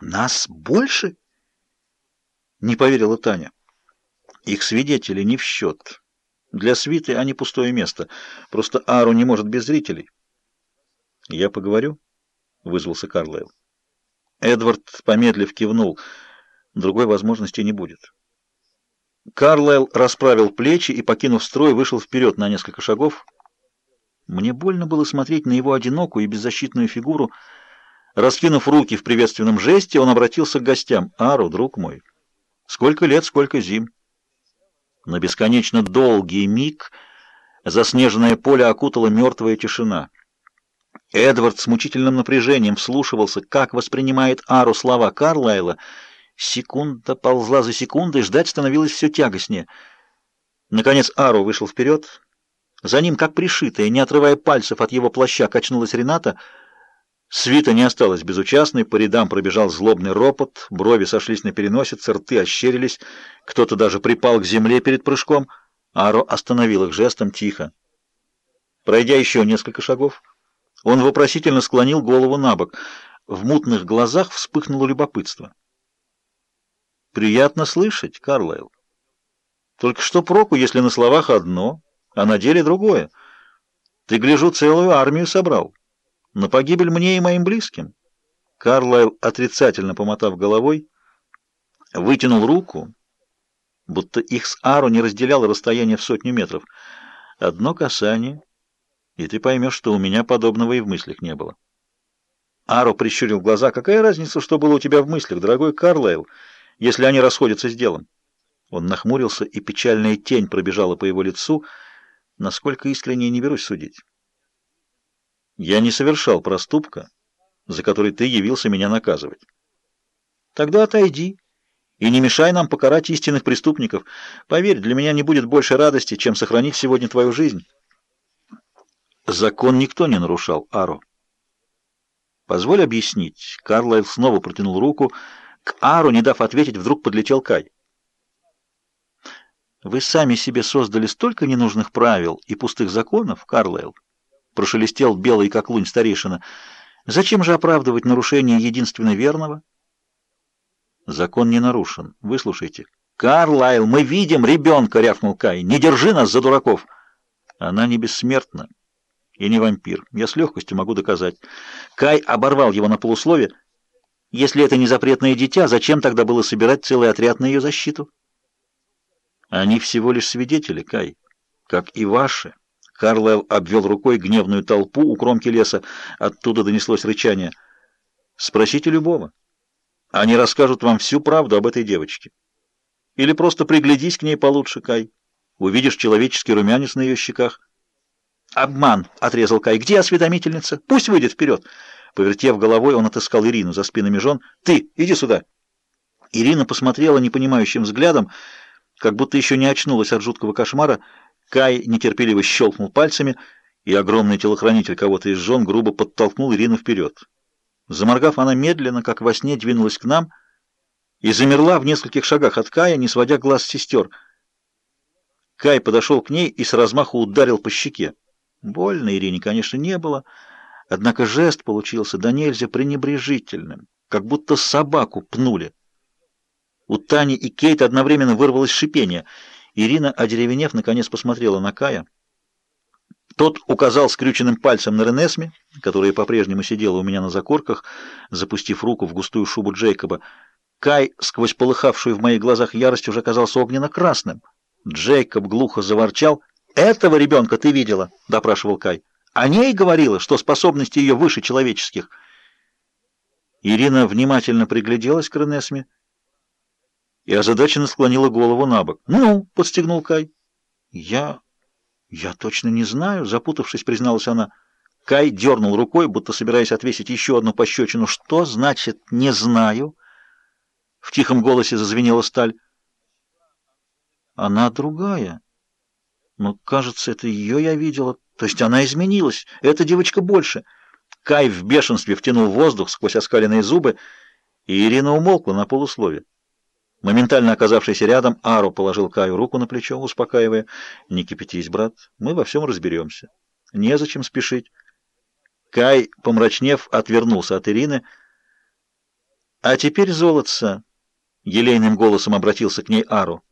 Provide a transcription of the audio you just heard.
Нас больше? Не поверила Таня. Их свидетели не в счет. Для свиты они пустое место. Просто Ару не может без зрителей. Я поговорю, вызвался Карлайл. Эдвард, помедлив, кивнул. Другой возможности не будет. Карлайл расправил плечи и, покинув строй, вышел вперед на несколько шагов. Мне больно было смотреть на его одинокую и беззащитную фигуру. Раскинув руки в приветственном жесте, он обратился к гостям. «Ару, друг мой, сколько лет, сколько зим!» На бесконечно долгий миг заснеженное поле окутала мертвая тишина. Эдвард с мучительным напряжением вслушивался, как воспринимает Ару слова Карлайла. Секунда ползла за секундой, ждать становилось все тягостнее. Наконец Ару вышел вперед. За ним, как пришитая, не отрывая пальцев от его плаща, качнулась Рената. Свита не осталась безучастной, по рядам пробежал злобный ропот, брови сошлись на переносице, рты ощерились, кто-то даже припал к земле перед прыжком. Аро остановил их жестом тихо. Пройдя еще несколько шагов, он вопросительно склонил голову на бок. В мутных глазах вспыхнуло любопытство. «Приятно слышать, Карлайл. Только что проку, если на словах одно, а на деле другое. Ты, гляжу, целую армию собрал. На погибель мне и моим близким». Карлайл, отрицательно помотав головой, вытянул руку, будто их с Ару не разделяло расстояние в сотню метров. Одно касание, и ты поймешь, что у меня подобного и в мыслях не было. Ару прищурил глаза. «Какая разница, что было у тебя в мыслях, дорогой Карлайл, если они расходятся с делом?» Он нахмурился, и печальная тень пробежала по его лицу. Насколько искренне не берусь судить. «Я не совершал проступка, за который ты явился меня наказывать». «Тогда отойди и не мешай нам покарать истинных преступников. Поверь, для меня не будет больше радости, чем сохранить сегодня твою жизнь». Закон никто не нарушал, Аро. Позволь объяснить. Карлайл снова протянул руку. К Ару, не дав ответить, вдруг подлетел Кай. Вы сами себе создали столько ненужных правил и пустых законов, Карлайл, прошелестел белый как лунь старейшина. Зачем же оправдывать нарушение единственно верного? Закон не нарушен. Выслушайте. Карлайл, мы видим ребенка, рявкнул Кай. Не держи нас за дураков. Она не бессмертна. Я не вампир. Я с легкостью могу доказать. Кай оборвал его на полуслове. Если это не запретное дитя, зачем тогда было собирать целый отряд на ее защиту? Они всего лишь свидетели, Кай, как и ваши. Карлайл обвел рукой гневную толпу у кромки леса. Оттуда донеслось рычание. Спросите любого. Они расскажут вам всю правду об этой девочке. Или просто приглядись к ней получше, Кай. Увидишь человеческий румянец на ее щеках. «Обман!» — отрезал Кай. «Где осведомительница? Пусть выйдет вперед!» Повертев головой, он отыскал Ирину за спинами жен. «Ты, иди сюда!» Ирина посмотрела непонимающим взглядом, как будто еще не очнулась от жуткого кошмара. Кай нетерпеливо щелкнул пальцами, и огромный телохранитель кого-то из жен грубо подтолкнул Ирину вперед. Заморгав, она медленно, как во сне, двинулась к нам и замерла в нескольких шагах от Кая, не сводя глаз с сестер. Кай подошел к ней и с размаху ударил по щеке. Больно Ирине, конечно, не было, однако жест получился до нельзя пренебрежительным, как будто собаку пнули. У Тани и Кейт одновременно вырвалось шипение. Ирина, одеревенев, наконец посмотрела на Кая. Тот указал скрюченным пальцем на Ренесме, которая по-прежнему сидела у меня на закорках, запустив руку в густую шубу Джейкоба. Кай, сквозь полыхавшую в моих глазах ярость, уже казался огненно-красным. Джейкоб глухо заворчал — «Этого ребенка ты видела?» — допрашивал Кай. «О ней говорила, что способности ее выше человеческих». Ирина внимательно пригляделась к Ренесме и озадаченно склонила голову на бок. «Ну?» — подстегнул Кай. «Я... я точно не знаю», — запутавшись, призналась она. Кай дернул рукой, будто собираясь отвесить еще одну пощечину. «Что значит «не знаю»?» В тихом голосе зазвенела сталь. «Она другая». Но, кажется, это ее я видела. То есть она изменилась. Эта девочка больше. Кай в бешенстве втянул воздух сквозь оскаленные зубы, и Ирина умолкла на полуслове. Моментально оказавшийся рядом, Ару положил Каю руку на плечо, успокаивая. «Не кипятись, брат, мы во всем разберемся. Незачем спешить». Кай, помрачнев, отвернулся от Ирины. А теперь, золотце, — елейным голосом обратился к ней Ару,